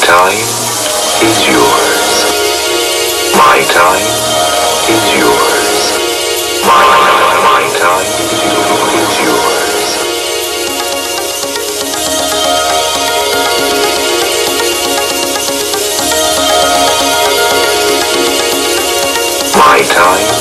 time is yours. My time is yours. My, my time is yours. My time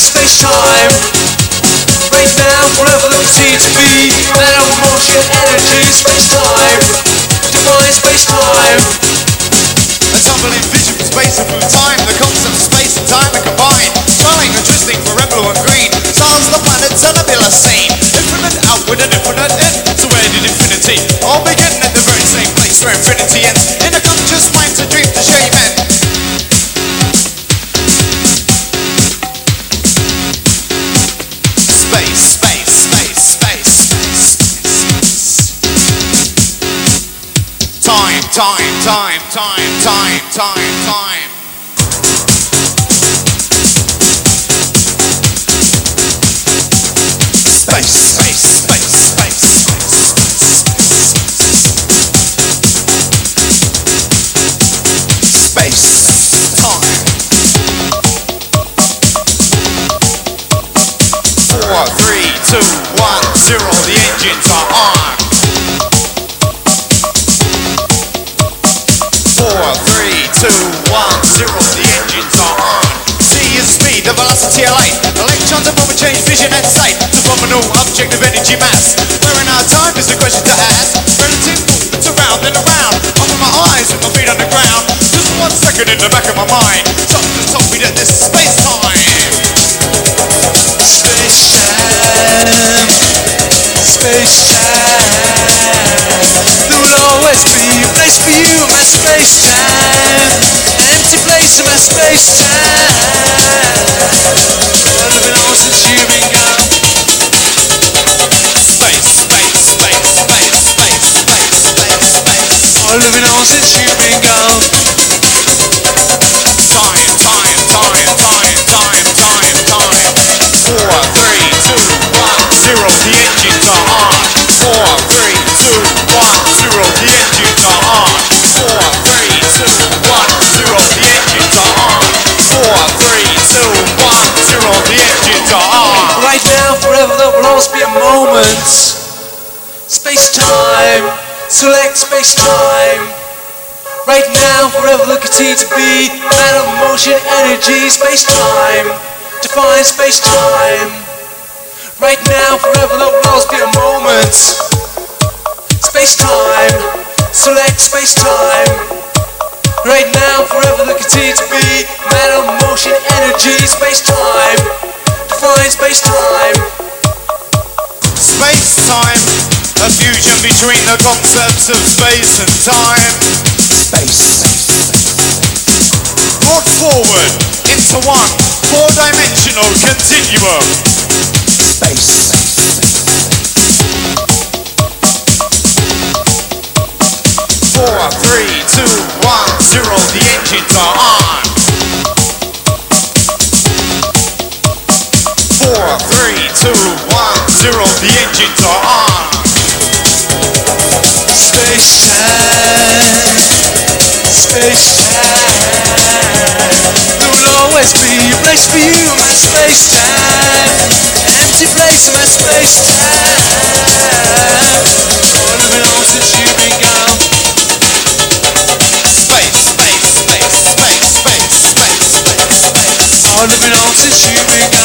select space time. Right forever there will seem to be matter, motion, energy, space time. Define space time. A tumbling vision from space and through time. The concepts of space and time are combined. Swelling and twisting for red, blue and green. Stars, the planets, and a villa scene. Infinite outward and infinite in. So where did infinity all begin? At the very same place where infinity ends. In a conscious mind to dream to share men. Space, Time, time, time, time, time, time. Space, space, space, space, space, space, time. Four, three, two, one, zero. The engines are on. Two, one, zero. The engines are on. C is speed, the velocity of light. Electrons and moment change vision and sight. Phenomenal object of energy mass. Where in our time is the question to ask. Relative movements around and around. Open my eyes with my feet on the ground. Just one second in the back of my mind. Something just told me that this is space time. Space time. Space time. Always be a place for you in my space time. Empty place in my space time. Well, I've been on since you've been gone. Space, space, space, space, space, space, space, space. All living on since you've been gone. Time, time, time, time, time, time, time. Four, three, two, one, zero. The engines are on. Right now, forever, there will always be a moment. Space time, select space time. Right now, forever, look at continue to be matter, motion, energy, space time. Define space time. Right now, forever, there will always be a moment. Space time, select space time. Right now, forever, there continue to be matter, motion, energy, space time. Define space time. Space time, a fusion between the concepts of space and time. Space. Brought forward into one four-dimensional continuum. Space. Four, three, two, one, zero. The engines are on. Four, three, two, one, zero. The engines are on. Space time, space time. There will always be a place for you my space time. Empty place my space time. All on since you've been gone. Space. All of it on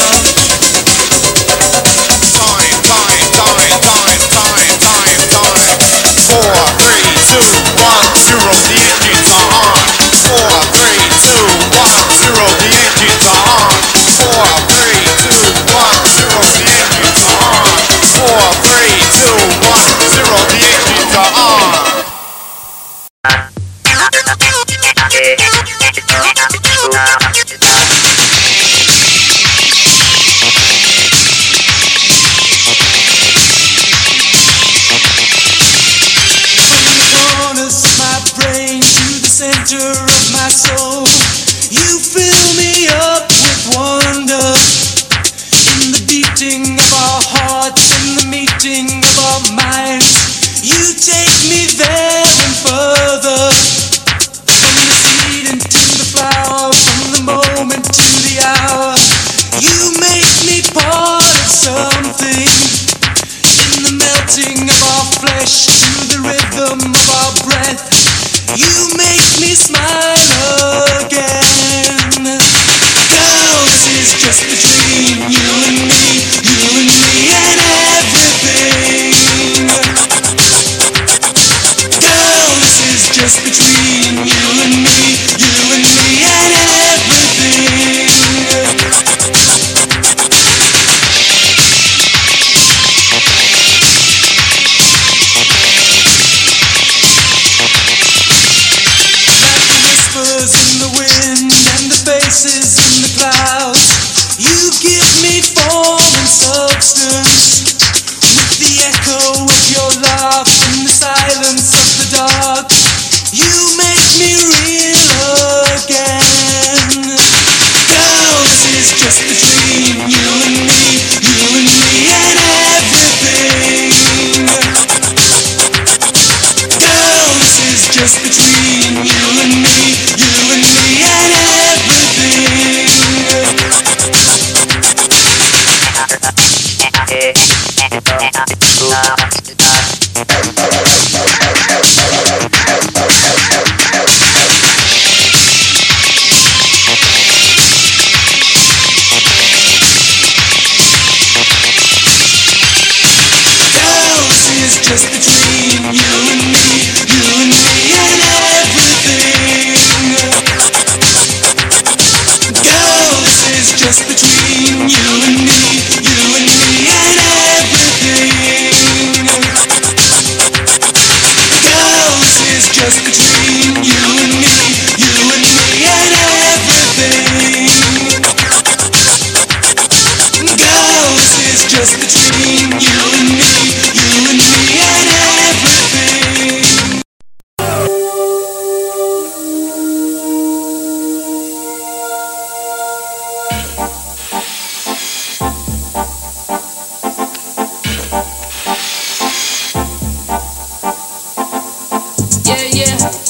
Yeah, yeah.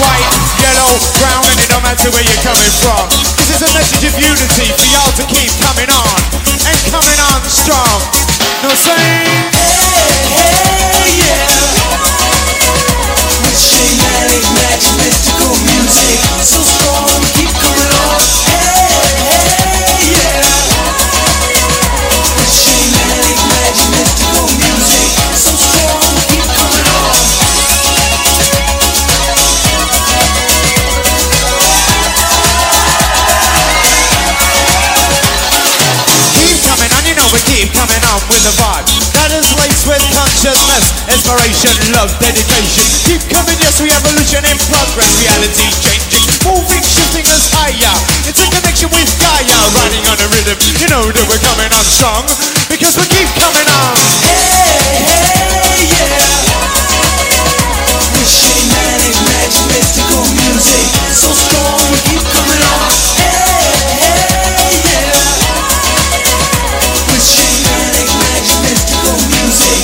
White, yellow, brown, and it don't matter where you're coming from. This is a message of unity for y'all to keep coming on and coming on strong. No saying. Hey, yeah. With shamanic magic, mystical music, so strong, keep coming on. Hey, hey, inspiration, love, dedication. Keep coming, yes, we evolution in progress, reality changing, moving, shifting us higher. It's in connection with Gaia, riding on a rhythm. You know that we're coming on strong because we keep coming on. Hey, yeah. Magic, mystical music, so strong, keep coming on. Hey, yeah. Magic, mystical music,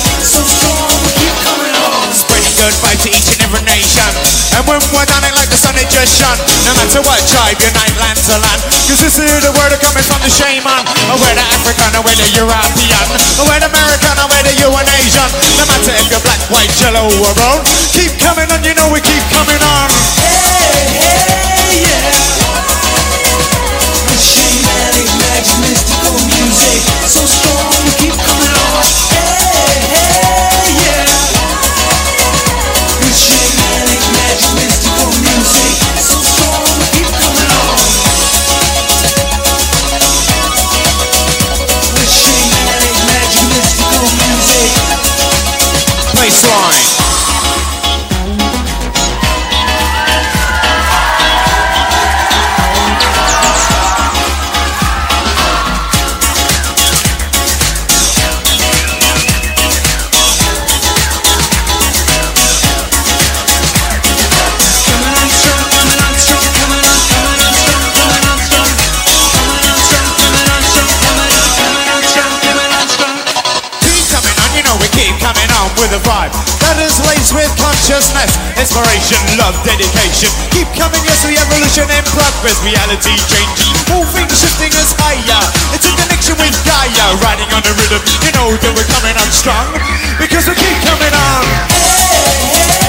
And we're done it like the sun it just shone No matter what tribe, unite land to land Cause this is the word coming from the shaman Or oh, whether African oh, or whether European oh, Or whether American or whether you an Asian No matter if you're black, white, yellow or brown Keep coming on, you know we keep coming on Hey, hey, yeah. Shamanic magic, mystical music, so strong, keep coming on. Hey, hey, yeah. Magic, mystical music, inspiration, love, dedication. Keep coming, yes, we evolution in progress, reality changing, moving, shifting us higher. It's in connection with Gaia, riding on the rhythm. You know that we're coming on strong because we keep coming on. With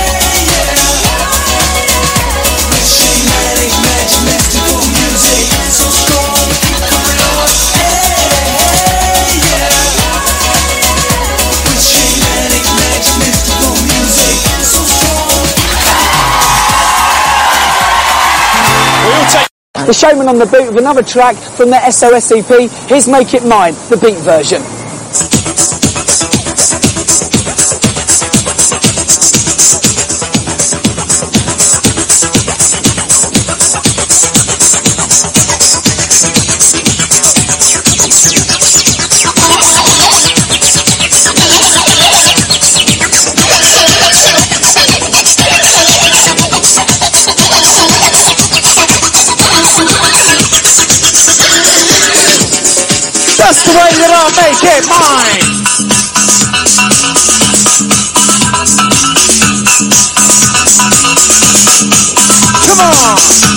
The Shamen on the Beat with another track from their SOS EP. Here's Make It Mine, the beat version. That's the way that I'll make it mine. Come on.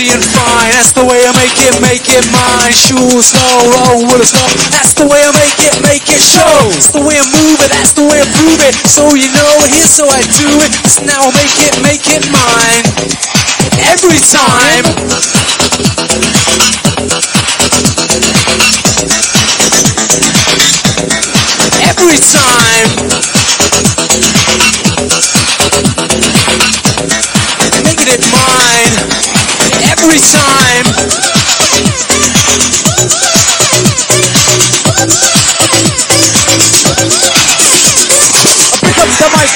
Lazy and fine. That's the way I make it, make it mine. Shoes no wrong with a stop. That's the way I make it, make it show. That's the way I move it. That's the way I prove it. So you know it. Here's how I do it. So now I make it, make it mine. Every time. Every time. Making it mine. Every time.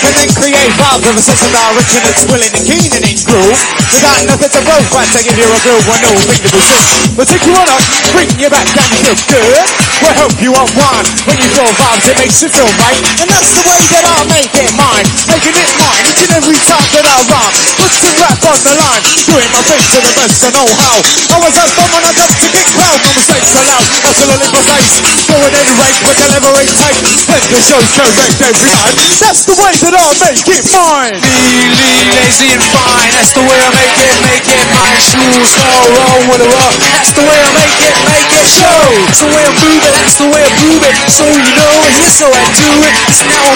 And then create vibes of a of direction that's willing and keen and in groove. Without nothing to roll quite to give you a groove when no to resist. But take you on up, bring you back down, you feel good. We'll help you unwind. When you feel vibes, it makes you feel right. And that's the way that I make it mine. Making it mine each and every time that I rhyme. Put some rap on the line, doing my thing to the best I know how. I was a fun when I got to kick proud, no mistakes allowed. Absolutely precise, going any rate, but delivery tight. When the show's correct every time. That's the way that I make it mine. Really lazy and fine, that's the way I make it, make it mine. Shoes go wrong with a rock, that's the way I make it, make it show. It's the way I move it, that's the way I prove it. So you know it, here's how I do it. It's now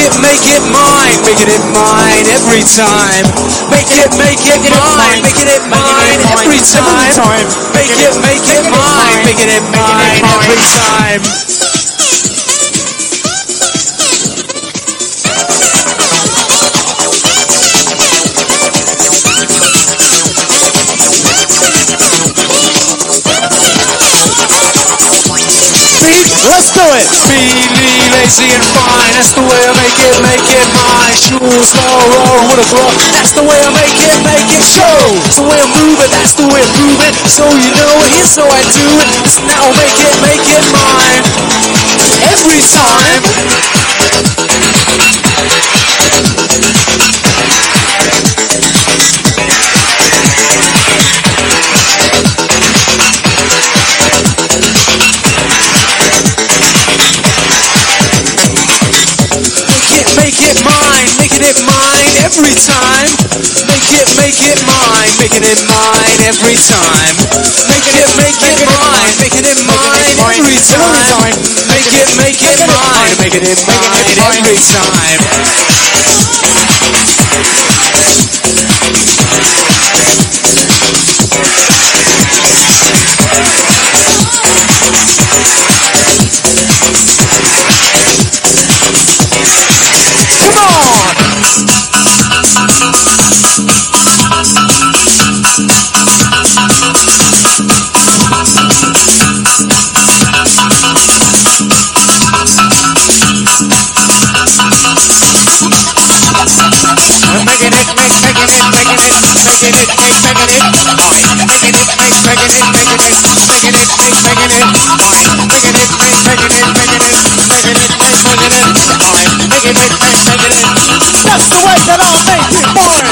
it, make it mine, making it mine every time. Make it, make it mine, making it mine every time. Make it, make it mine, making it mine. every time. Let's do it. Really lazy and fine, that's the way I make it, make it mine. Shoes go wrong with a glove, that's the way I make it, make it show. It's the way I move it, that's the way I prove it. So you know it, here's how I do it. It's now make it, make it mine. Every time. Every time. Make it, make it mine, making it mine every time. Make it, make it mine, making it mine every time. Make it, make it mine, making it mine every time. Come it, it, it, it, it, it, it, it, it, it, it, it, it, it. That's the way that I make it mine.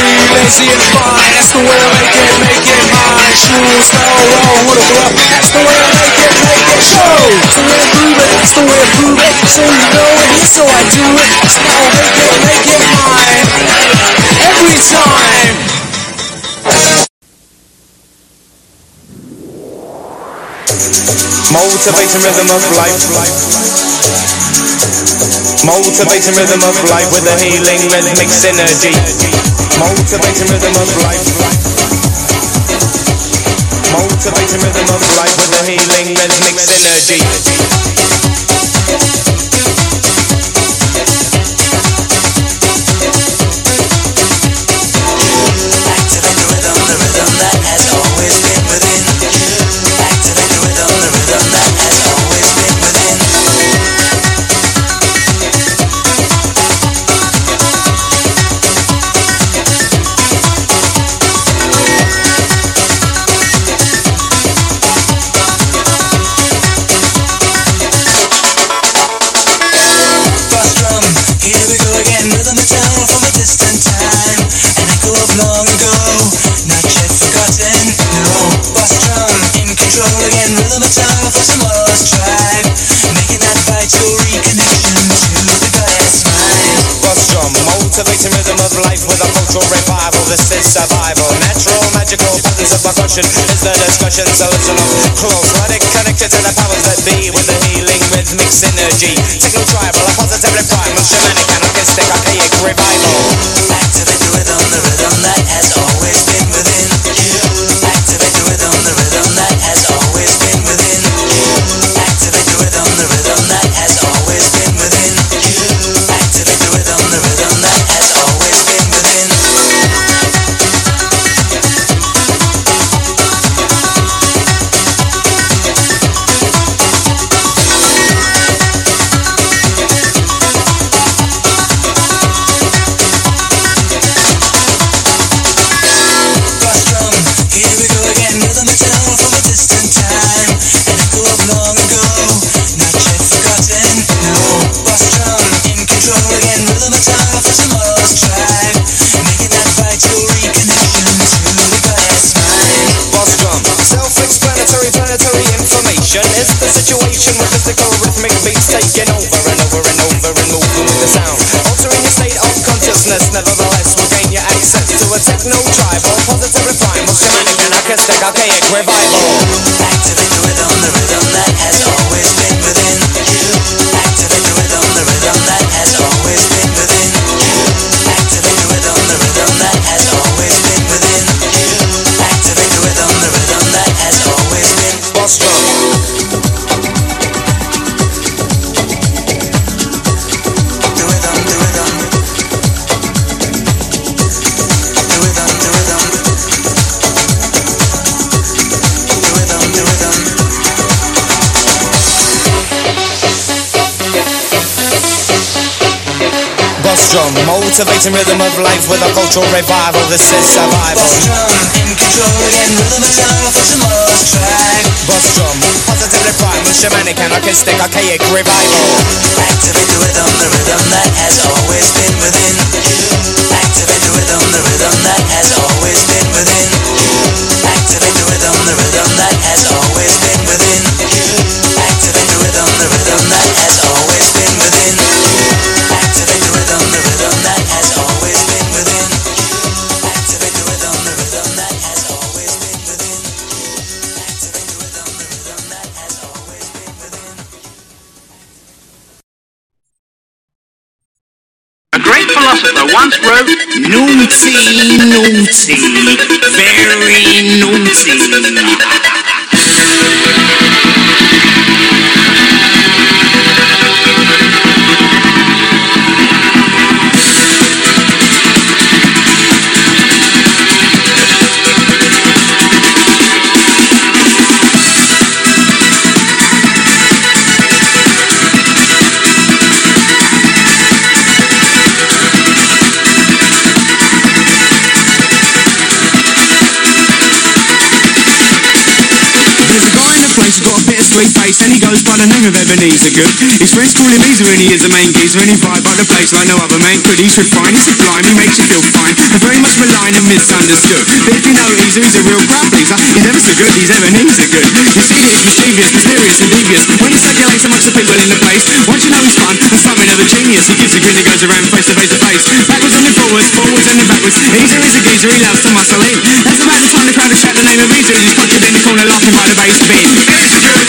Really lazy and fine, that's the way I make it, make it. Shoes go wrong with a glove, that's the way I make it, make it show. It's the way I prove it, that's the way I prove it. So you know it, how I do it. It's now make it, make it mine. Every time. Motivating rhythm of life. Motivating rhythm of life with a healing rhythmic synergy. Motivating rhythm of life. Motivating rhythm of life with a healing rhythmic synergy. Again. Rhythm and sound for some lost tribe, making that vital reconnection to the goddess mind. Boss drum, motivating rhythm of life with a cultural revival. This is survival. Natural, magical patterns of percussion is the discussion. Solution of close, radic connected to the powers that be with the healing rhythmic synergy. Techno tribal, a positively primal, shamanic, anarchistic, archaic revival. Activate the rhythm, the rhythm that has always been within you. The situation with physical rhythmic beats taking over and over and over and moving with the sound. Altering your state of consciousness, nevertheless, will gain you access to a techno tribal, positively primal, shamanic, anarchistic, archaic revival. Activate the rhythm, the rhythm that has always been within drum, motivating rhythm of life with a cultural revival. This is survival. Boss drum, in control again, rhythm and tongue for some more track. Boss drum, positively primal, shamanic, anarchistic, archaic revival. Activate the rhythm, the rhythm that has always been within. Activate the rhythm, the rhythm that has always been within you. Activate the rhythm, the rhythm that has always been within. Activate the rhythm, the rhythm that has always been within. Activate the rhythm, the rhythm that has once wrote, Naughty, naughty, very naughty. A face and he goes by the name of Ebeneezer Goode. His friends call him Easer and he is the main geezer and he vibe by the place like no other man could. He's refined, he's sublime, he makes you feel fine and very much maligned and misunderstood. But if you know Easer, he's a real crowd pleaser. He's ever so good, he's Ebeneezer Goode. You see he's mischievous, mysterious and devious when he circulates amongst the people in the place. Once you know he's fun and something of a genius, he gives a grin that goes around face to face to face. Backwards and then forwards, forwards and then backwards. Easer is a geezer, he loves to muscle in. That's about the time the crowd will shout the name of Easer. He's punching in the corner laughing by the bass bin.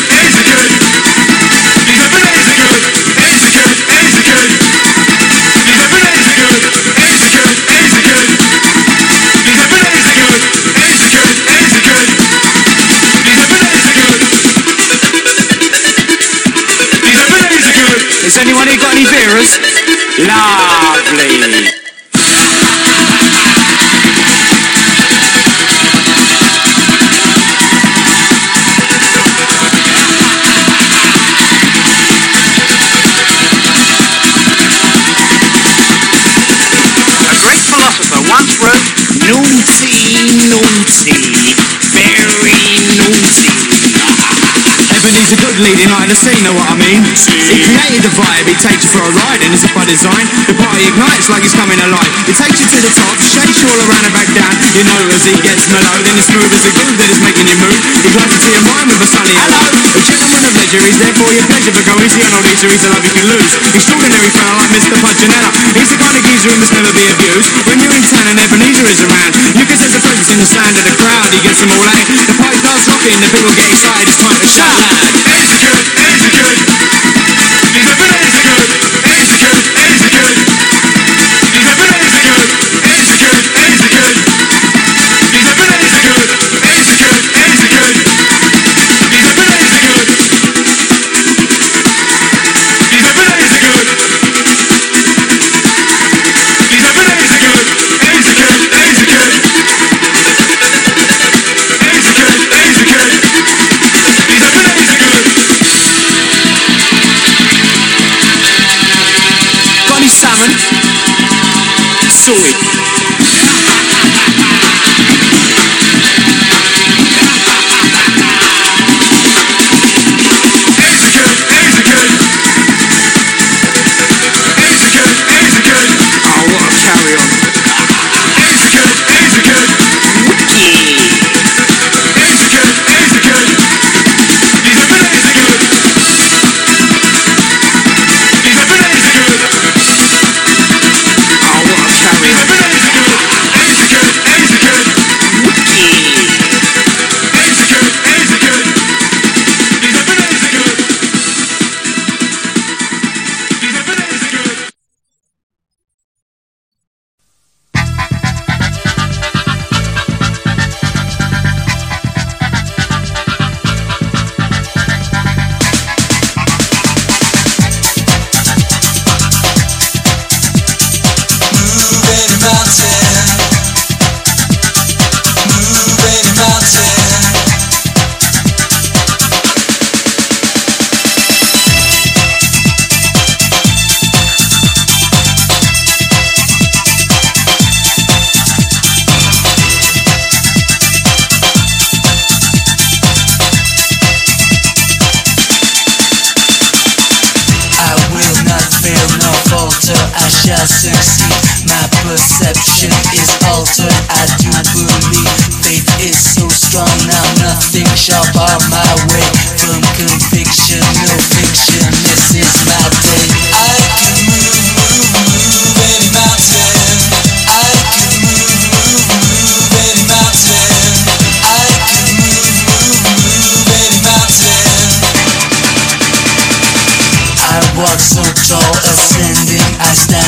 The scene, know what I mean? He created the vibe, he takes you for a ride, and it's by design. The party ignites like it's coming alive. It takes you to the top, shakes you all around and back down. You know as he gets mellow, then it's smooth as a groove that is making you move. He glides into your mind with a sunny hello. A gentleman of leisure, he's there for your pleasure, but go easy on Easter, he's a love you can lose. Extraordinary fella like Mr. Punchinella. He's the kind of geezer who must never be abused. When you're in town and Ebeneezer is around, you can sense the presence in the sound of the crowd. He gets them all out. The party starts rocking, the people get excited. It's time to shout. Eezer Goode, Eezer Goode. He's a bit Eezer Goode,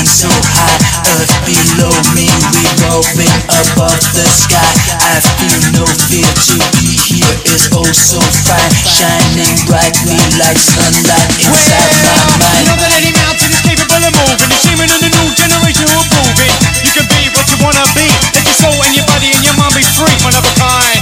so high. Earth below me, revolving above the sky. I feel no fear to be here is oh so fine, shining brightly like sunlight inside my You mind. know that any mountain is capable of moving. It's streaming in the new generation who are proving. You can be what you wanna be. Let your soul and your body and your mind be free, one of a kind.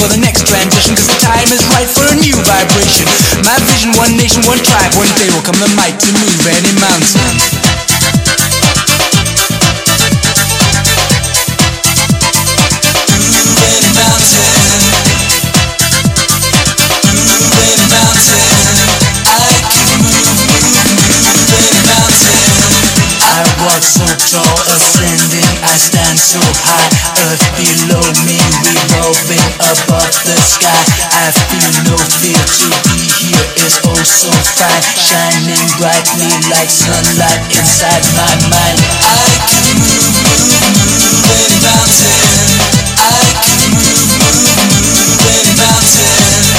For the next transition, cause the time is right for a new vibration. My vision, one nation, one tribe. One day will come the might to move any mountain. I stand so high. Earth below me, revolving above the sky. I feel no fear to be here is oh so fine, shining brightly like sunlight inside my mind. I can move, move, move any mountain. I can move, move, move any mountain.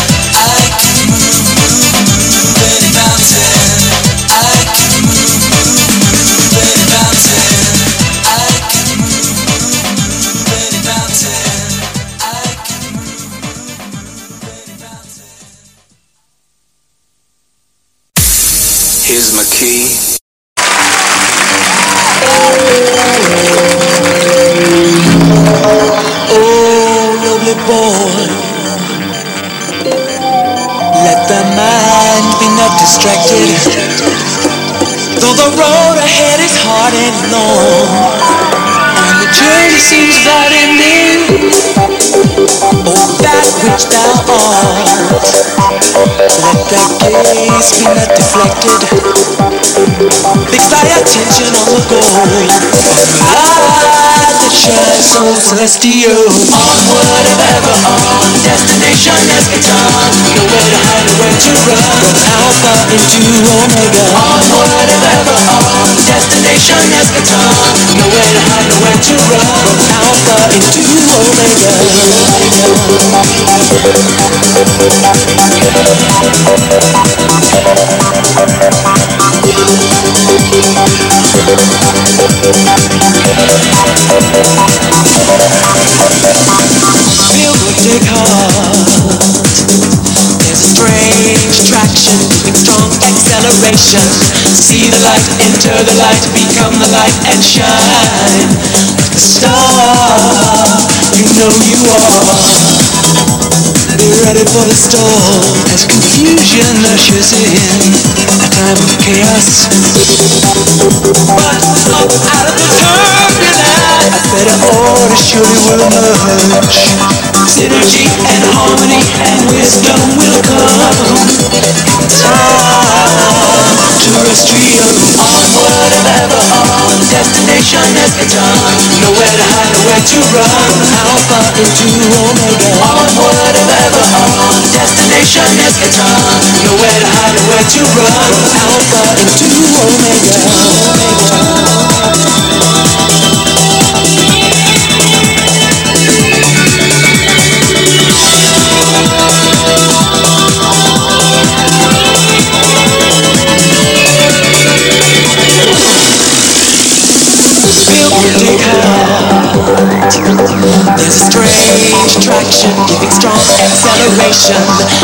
So celestial. Onward and ever on, destination eschaton. Nowhere to hide, nowhere to run. From Alpha into Omega. Onward and ever on, destination eschaton. Nowhere to hide, nowhere to run. From Alpha into Omega. Feel See the light, enter the light, become the light and shine like the star. You know you are. Be ready for the storm as confusion ushers in a time of chaos. But up out of the turbulence, a better order surely will emerge. Synergy and harmony and wisdom will come. Time, terrestrial, onward and ever on. Destination eschaton, nowhere to hide, nowhere to run. Alpha into Omega, onward and ever on. Destination eschaton, nowhere to hide, nowhere to run. Alpha into Omega. feel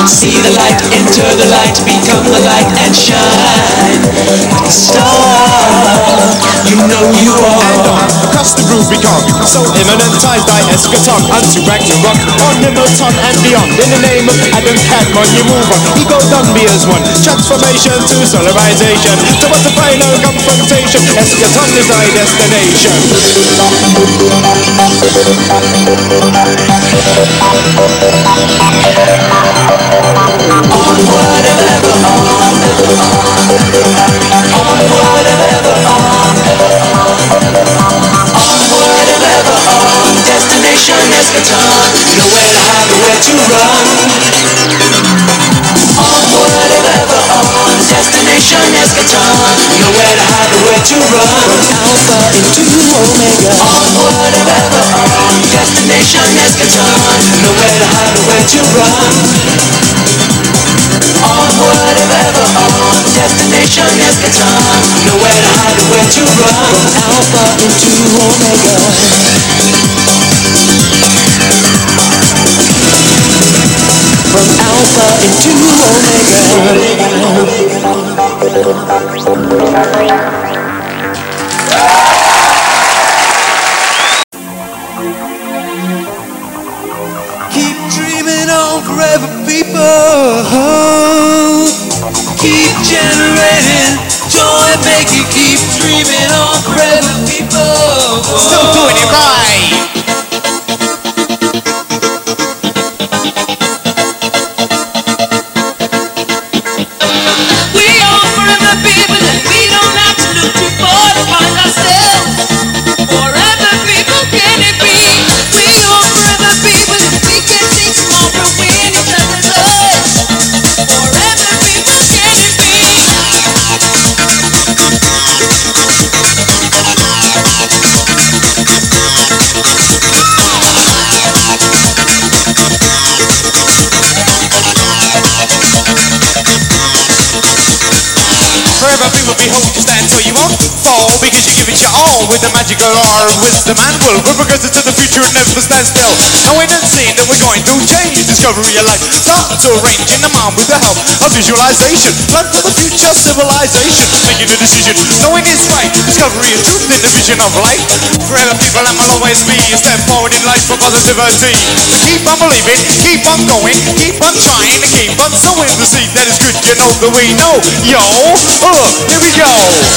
See the light, enter the light, become the light and shine. Like a star, you know you And are. on, across the groove we come So imminent time thy eschaton Unto Ragnarok, Armageddon and beyond In the name of Adam Kadmon you move on. Ego done be as one. Transformation to solarization. Towards the final confrontation. Eschaton is thy destination. Destination to run. Alpha into Omega. Onward and ever on. Destination eschaton, nowhere to hide, nowhere to run. Onward and ever on. Destination eschaton, nowhere to hide, nowhere to run. From Alpha into Omega. From Alpha into Omega. Make Forever people behold you stand so you won't fall Because you give it your all with the magical R of wisdom and will. We're progressing to the future and never stand still. And seeing that we're going to change. Discovery of life. Start to arrange in the mind with the help of visualization. Plan for the future civilization. Making a decision Knowing it's right. Discovery of truth in the vision of light. Forever people and will always be a step forward in life for positivity. So keep on believing Keep on going Keep on trying to keep on sowing the seed that is good. You know that we know. Yo uh, here we go. We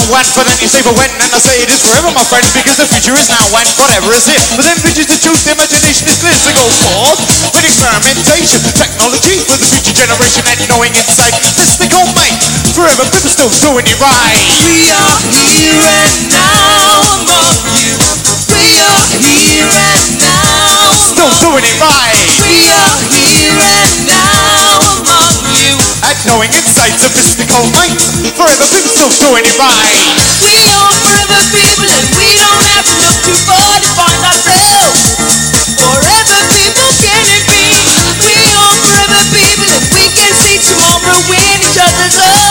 now and for then you say for when And I say it is forever my friend Because the future is now and forever is here But then visions the truth, imagination is clear So go forth with experimentation Technology for the future generation And knowing insight Mystical might Forever still doing it right We are here and now among you. We are here and now. Still doing it right We are here and now among you. At knowing insights of mystical might Forever people still doing it right We are forever people and we don't have to look too far to find ourselves. Forever people can it be? We are forever people and we can see tomorrow in each other's eyes.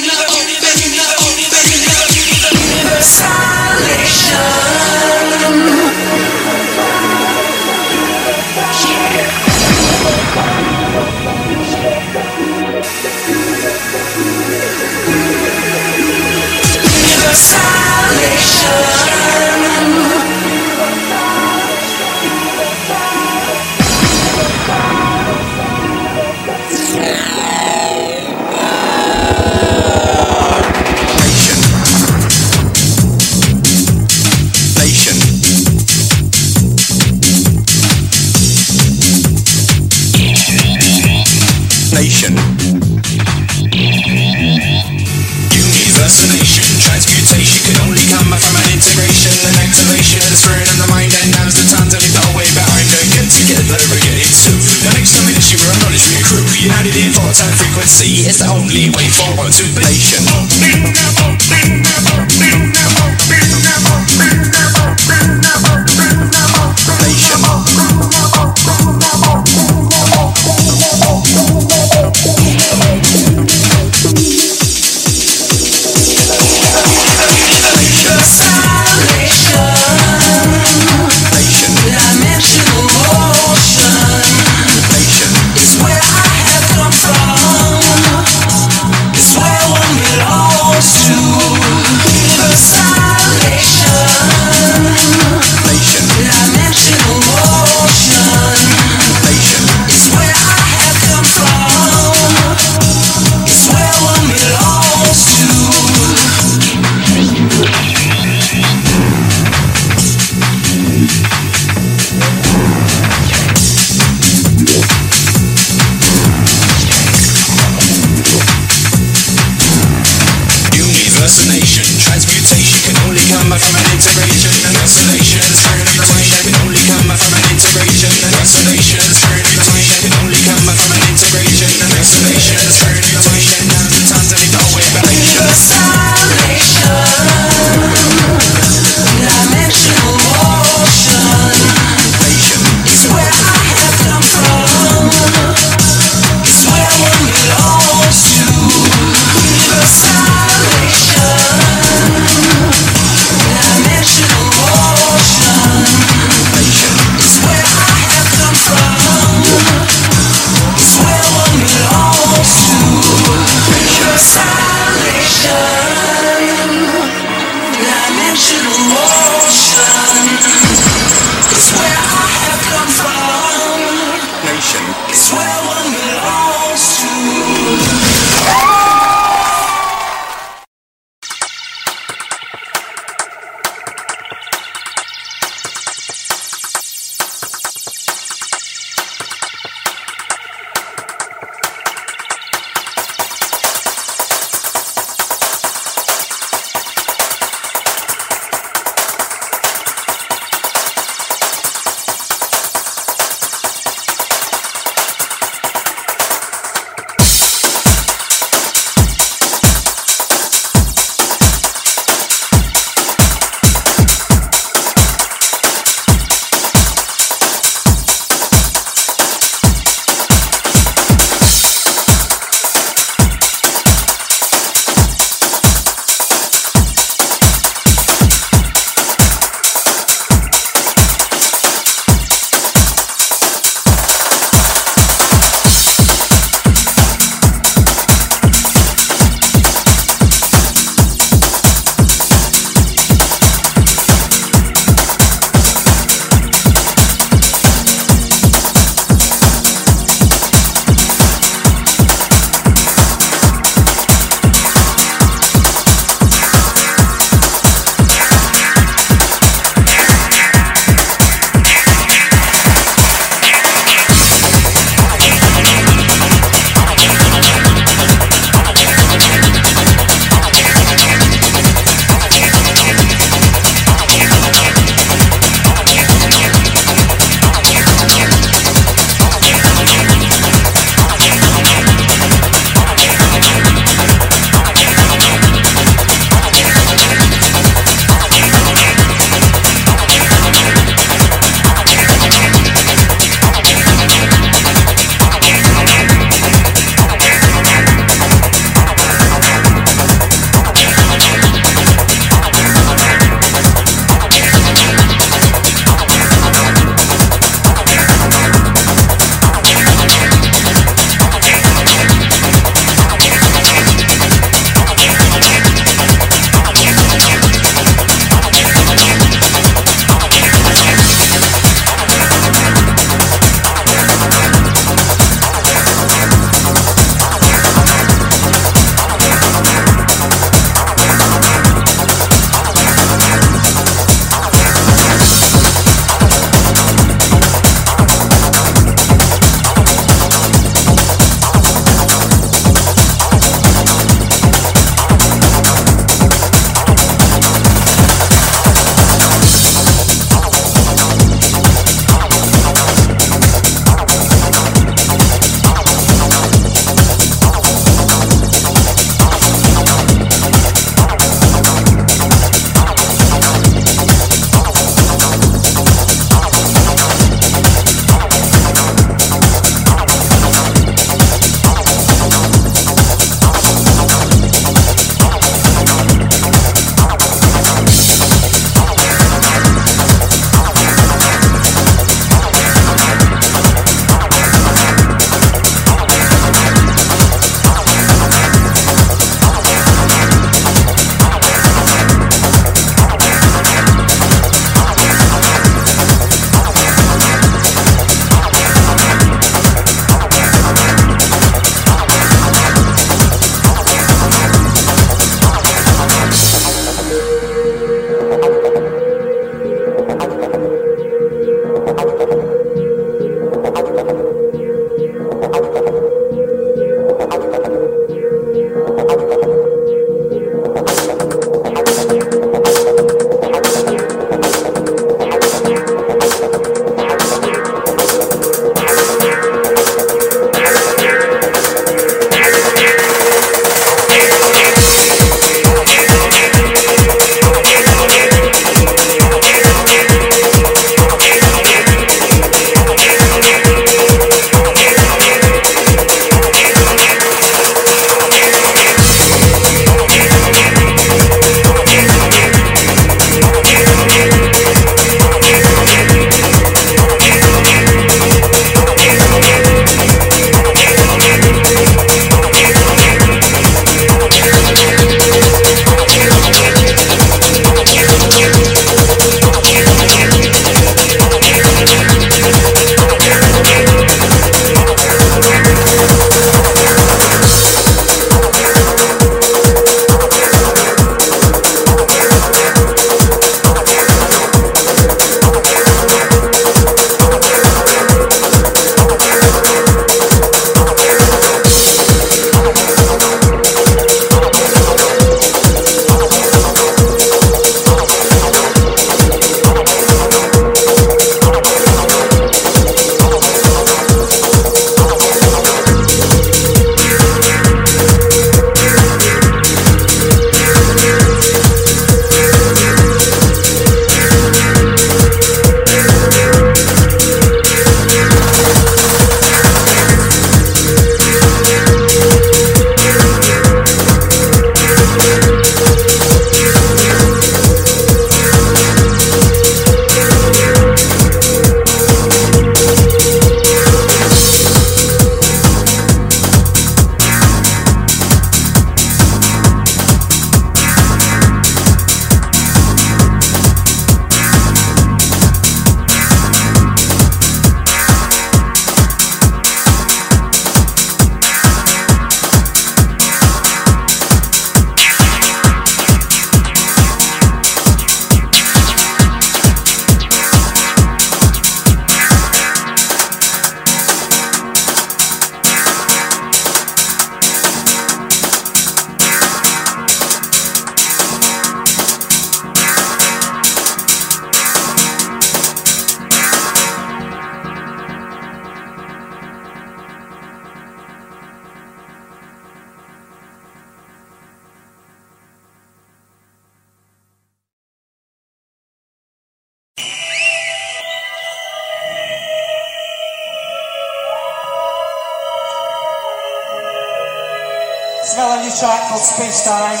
It's Melanie Shark called Space Time.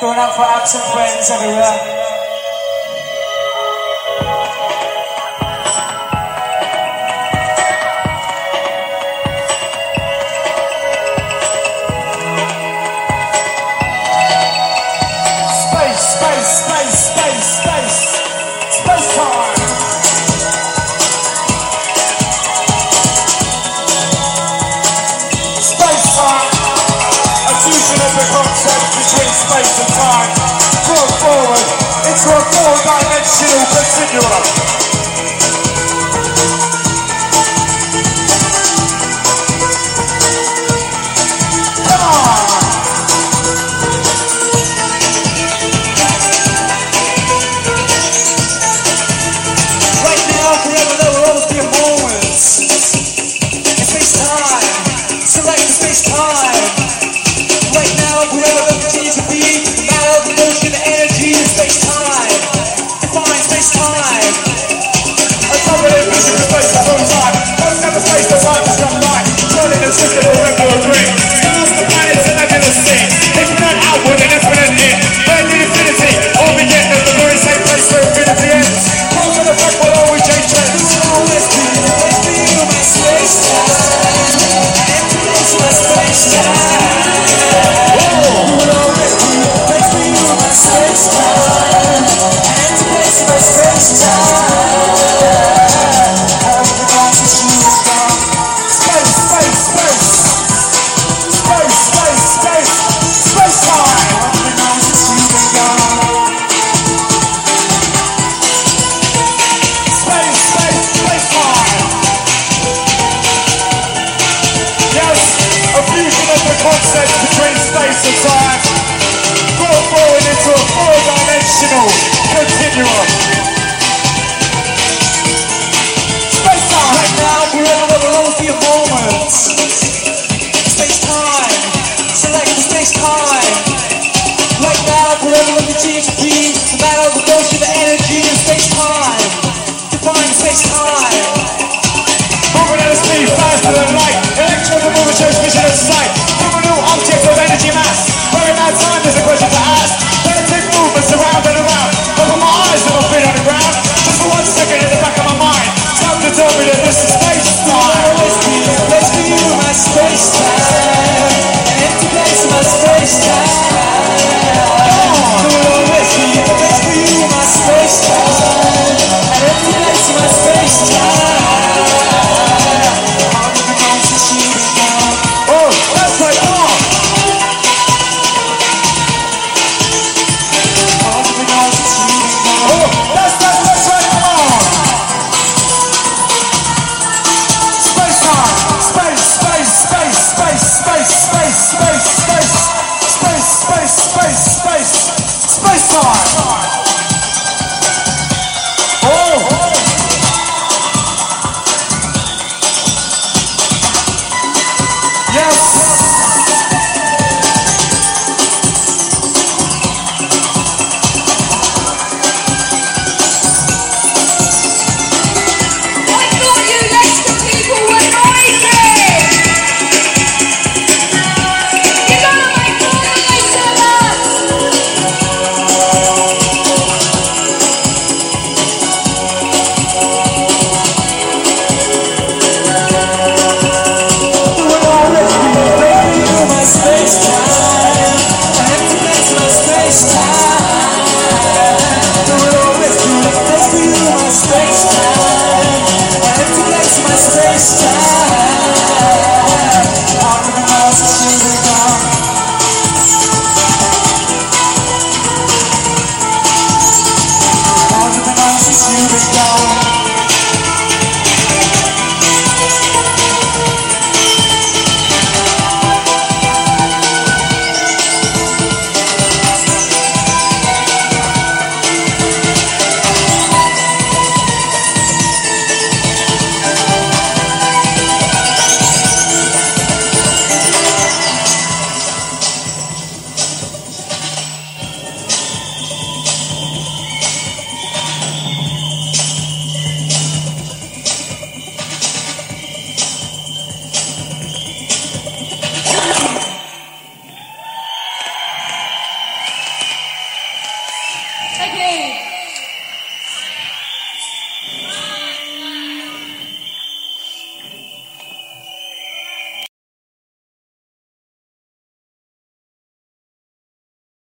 Going out for absent friends everywhere. to a four-dimensional continuum.